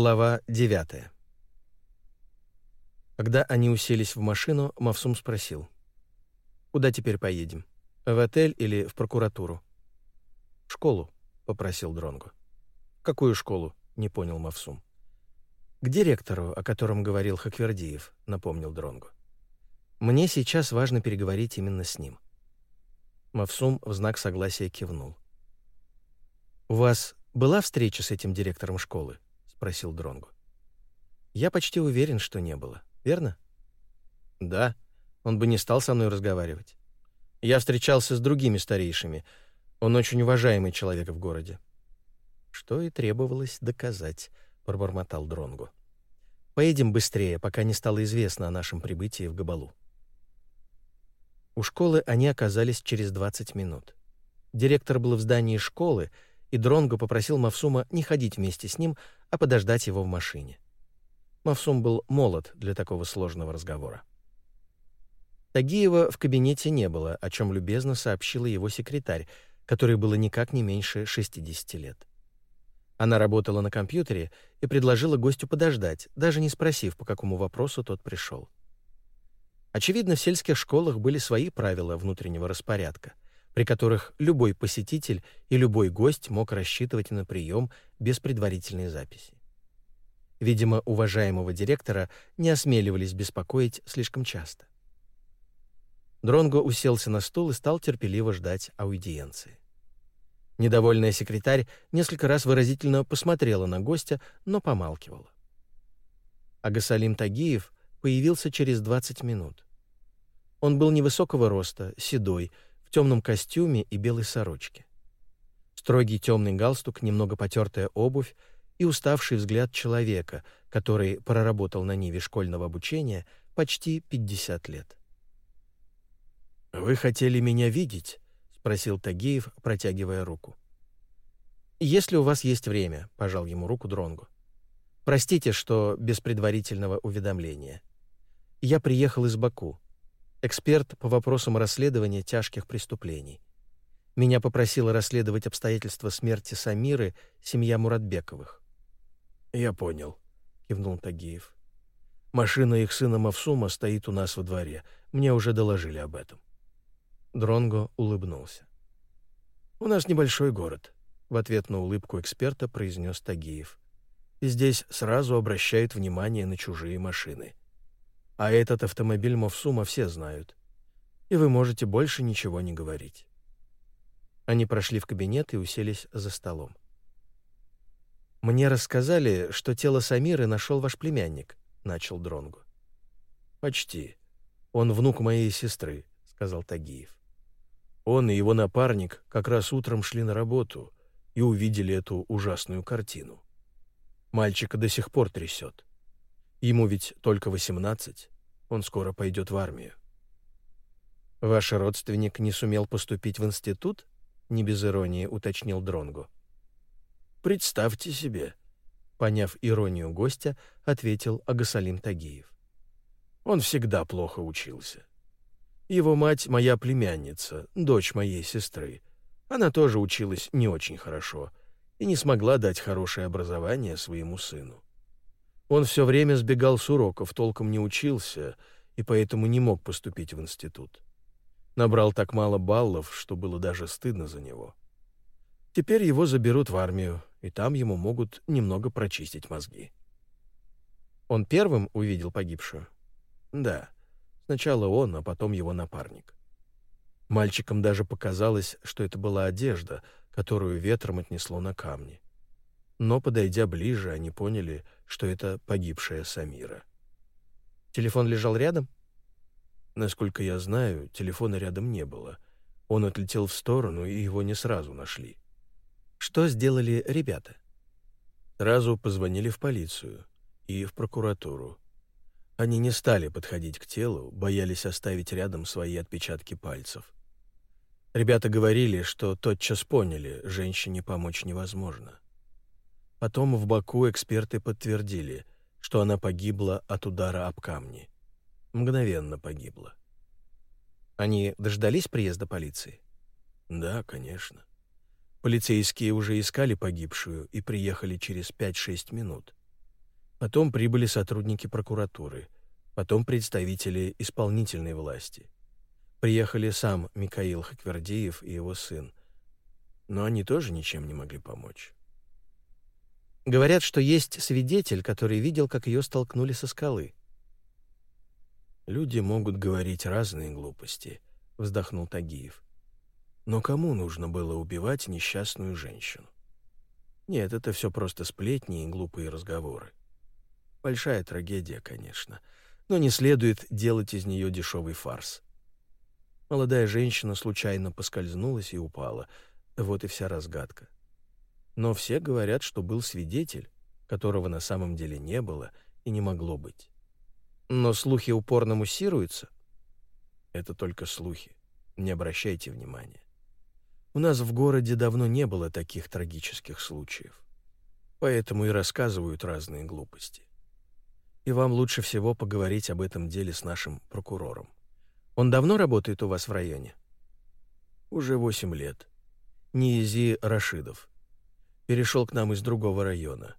Глава 9. Когда они уселись в машину, Мавсум спросил. «Куда теперь поедем? В отель или в прокуратуру?» «В школу», — попросил Дронгу. «Какую школу?» — не понял Мавсум. «К директору, о котором говорил Хаквердиев», — напомнил Дронгу. «Мне сейчас важно переговорить именно с ним». Мавсум в знак согласия кивнул. «У вас была встреча с этим директором школы?» — спросил Дронгу. «Я почти уверен, что не было верно?» «Да, он бы не стал со мной разговаривать. Я встречался с другими старейшими. Он очень уважаемый человек в городе». «Что и требовалось доказать», — пробормотал Дронгу. «Поедем быстрее, пока не стало известно о нашем прибытии в Габалу». У школы они оказались через 20 минут. Директор был в здании школы, и Дронго попросил Мавсума не ходить вместе с ним, а подождать его в машине. Мавсум был молод для такого сложного разговора. Тагиева в кабинете не было, о чем любезно сообщила его секретарь, которой было никак не меньше 60 лет. Она работала на компьютере и предложила гостю подождать, даже не спросив, по какому вопросу тот пришел. Очевидно, в сельских школах были свои правила внутреннего распорядка, при которых любой посетитель и любой гость мог рассчитывать на прием без предварительной записи. Видимо, уважаемого директора не осмеливались беспокоить слишком часто. Дронго уселся на стул и стал терпеливо ждать аудиенции. Недовольная секретарь несколько раз выразительно посмотрела на гостя, но помалкивала. Агасалим Тагиев появился через 20 минут. Он был невысокого роста, седой, в темном костюме и белой сорочке. Строгий темный галстук, немного потертая обувь и уставший взгляд человека, который проработал на Ниве школьного обучения почти 50 лет. «Вы хотели меня видеть?» — спросил Тагиев, протягивая руку. «Если у вас есть время», — пожал ему руку Дронгу. «Простите, что без предварительного уведомления. Я приехал из Баку, эксперт по вопросам расследования тяжких преступлений. Меня попросила расследовать обстоятельства смерти Самиры семья Муратбековых. «Я понял», — кивнул Тагиев. «Машина их сына Мавсума стоит у нас во дворе. Мне уже доложили об этом». Дронго улыбнулся. «У нас небольшой город», — в ответ на улыбку эксперта произнес Тагиев. «И здесь сразу обращают внимание на чужие машины. А этот автомобиль Мавсума все знают. И вы можете больше ничего не говорить». Они прошли в кабинет и уселись за столом. «Мне рассказали, что тело Самиры нашел ваш племянник», — начал Дронгу. «Почти. Он внук моей сестры», — сказал Тагиев. Он и его напарник как раз утром шли на работу и увидели эту ужасную картину. Мальчика до сих пор трясет. Ему ведь только восемнадцать, он скоро пойдет в армию. «Ваш родственник не сумел поступить в институт?» — не без иронии уточнил Дронгу. Представьте себе, поняв иронию гостя, ответил Агасалим Тагиев. Он всегда плохо учился. Его мать моя племянница, дочь моей сестры. Она тоже училась не очень хорошо и не смогла дать хорошее образование своему сыну. Он все время сбегал с уроков, толком не учился и поэтому не мог поступить в институт. Набрал так мало баллов, что было даже стыдно за него. Теперь его заберут в армию, и там ему могут немного прочистить мозги. Он первым увидел погибшую? Да. Сначала он, а потом его напарник. Мальчикам даже показалось, что это была одежда, которую ветром отнесло на камни. Но, подойдя ближе, они поняли, что это погибшая Самира. Телефон лежал рядом? Насколько я знаю, телефона рядом не было. Он отлетел в сторону, и его не сразу нашли. Что сделали ребята? Сразу позвонили в полицию и в прокуратуру. Они не стали подходить к телу, боялись оставить рядом свои отпечатки пальцев. Ребята говорили, что тотчас поняли, женщине помочь невозможно. Потом в Баку эксперты подтвердили, что она погибла от удара об камни. Мгновенно погибла. Они дождались приезда полиции? Да, конечно. Полицейские уже искали погибшую и приехали через 5-6 минут. Потом прибыли сотрудники прокуратуры, потом представители исполнительной власти. Приехали сам Микаил Хаквердиев и его сын. Но они тоже ничем не могли помочь. Говорят, что есть свидетель, который видел, как ее столкнули со скалы. Люди могут говорить разные глупости, вздохнул Тагиев. Но кому нужно было убивать несчастную женщину? Нет, это все просто сплетни и глупые разговоры. Большая трагедия, конечно, но не следует делать из нее дешевый фарс. Молодая женщина случайно поскользнулась и упала. Вот и вся разгадка. Но все говорят, что был свидетель, которого на самом деле не было и не могло быть. Но слухи упорно муссируются. Это только слухи. Не обращайте внимания. У нас в городе давно не было таких трагических случаев. Поэтому и рассказывают разные глупости. И вам лучше всего поговорить об этом деле с нашим прокурором. Он давно работает у вас в районе? Уже восемь лет. Ниези Рашидов перешел к нам из другого района.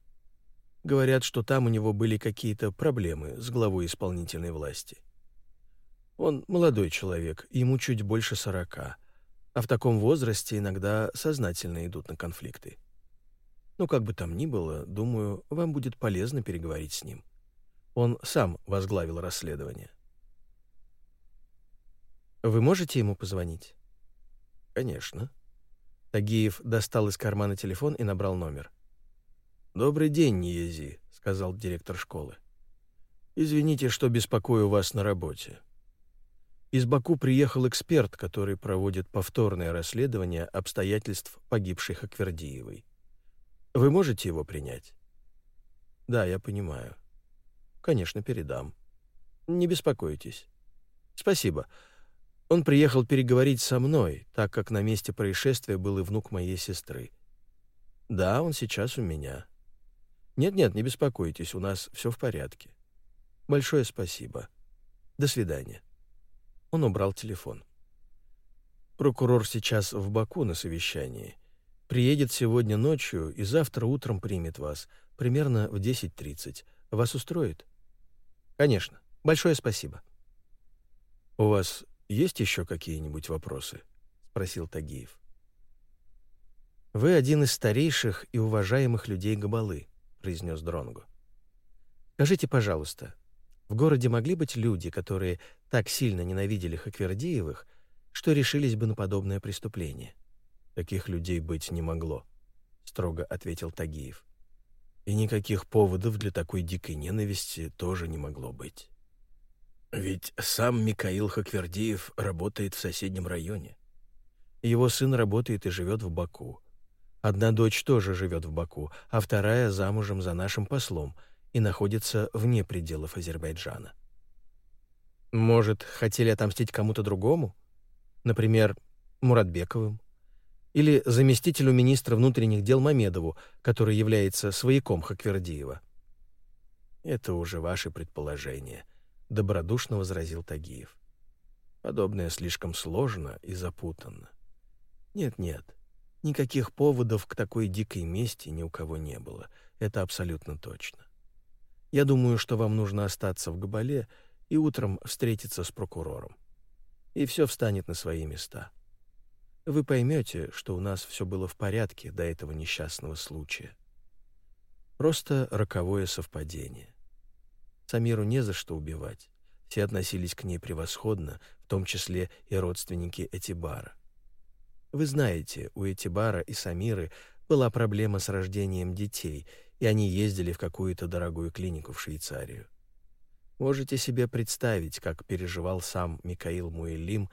Говорят, что там у него были какие-то проблемы с главой исполнительной власти. Он молодой человек, ему чуть больше сорока, а в таком возрасте иногда сознательно идут на конфликты. Но как бы там ни было, думаю, вам будет полезно переговорить с ним. Он сам возглавил расследование. Вы можете ему позвонить? Конечно. Тагиев достал из кармана телефон и набрал номер. «Добрый день, Ниези», — сказал директор школы. «Извините, что беспокою вас на работе. Из Баку приехал эксперт, который проводит повторное расследование обстоятельств погибшей Хаквердиевой. Вы можете его принять?» «Да, я понимаю. Конечно, передам. Не беспокойтесь. Спасибо. Он приехал переговорить со мной, так как на месте происшествия был и внук моей сестры. Да, он сейчас у меня. Нет-нет, не беспокойтесь, у нас все в порядке. Большое спасибо. До свидания. Он убрал телефон. Прокурор сейчас в Баку на совещании. Приедет сегодня ночью и завтра утром примет вас, примерно в 10.30. Вас устроит? Конечно. Большое спасибо. У вас есть еще какие-нибудь вопросы?» — спросил Тагиев. «Вы один из старейших и уважаемых людей Габалы», — произнес Дронгу. «Скажите, пожалуйста, в городе могли быть люди, которые так сильно ненавидели Хаквердиевых, что решились бы на подобное преступление?» «Таких людей быть не могло», — строго ответил Тагиев. «И никаких поводов для такой дикой ненависти тоже не могло быть». Ведь сам Микаил Хаквердиев работает в соседнем районе. Его сын работает и живет в Баку. Одна дочь тоже живет в Баку, а вторая замужем за нашим послом и находится вне пределов Азербайджана. Может, хотели отомстить кому-то другому? Например, Муратбековым? Или заместителю министра внутренних дел Мамедову, который является свояком Хаквердиева? Это уже ваши предположения —— добродушно возразил Тагиев. «Подобное слишком сложно и запутанно. Нет-нет, никаких поводов к такой дикой мести ни у кого не было. Это абсолютно точно. Я думаю, что вам нужно остаться в Габале и утром встретиться с прокурором. И все встанет на свои места. Вы поймете, что у нас все было в порядке до этого несчастного случая. Просто роковое совпадение. Самиру не за что убивать. Все относились к ней превосходно, в том числе и родственники Этибара. Вы знаете, у Этибара и Самиры была проблема с рождением детей, и они ездили в какую-то дорогую клинику в Швейцарию. Можете себе представить, как переживал сам Микаил Муэлим,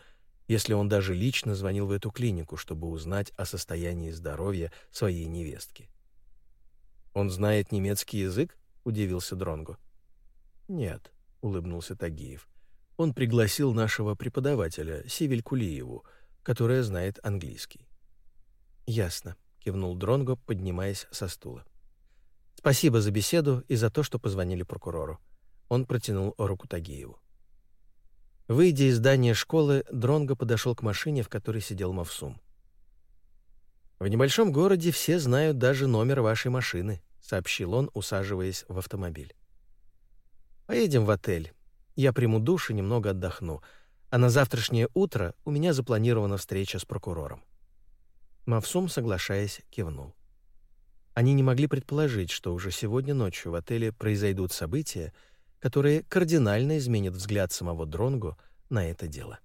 если он даже лично звонил в эту клинику, чтобы узнать о состоянии здоровья своей невестки. «Он знает немецкий язык?» — удивился Дронго. «Нет», — улыбнулся Тагиев. «Он пригласил нашего преподавателя, Сивель Кулиеву, которая знает английский». «Ясно», — кивнул Дронго, поднимаясь со стула. «Спасибо за беседу и за то, что позвонили прокурору». Он протянул руку Тагиеву. Выйдя из здания школы, Дронго подошел к машине, в которой сидел Мавсум. «В небольшом городе все знают даже номер вашей машины», — сообщил он, усаживаясь в автомобиль. «Поедем в отель. Я приму душ и немного отдохну. А на завтрашнее утро у меня запланирована встреча с прокурором». Мавсум, соглашаясь, кивнул. Они не могли предположить, что уже сегодня ночью в отеле произойдут события, которые кардинально изменят взгляд самого Дронгу на это дело.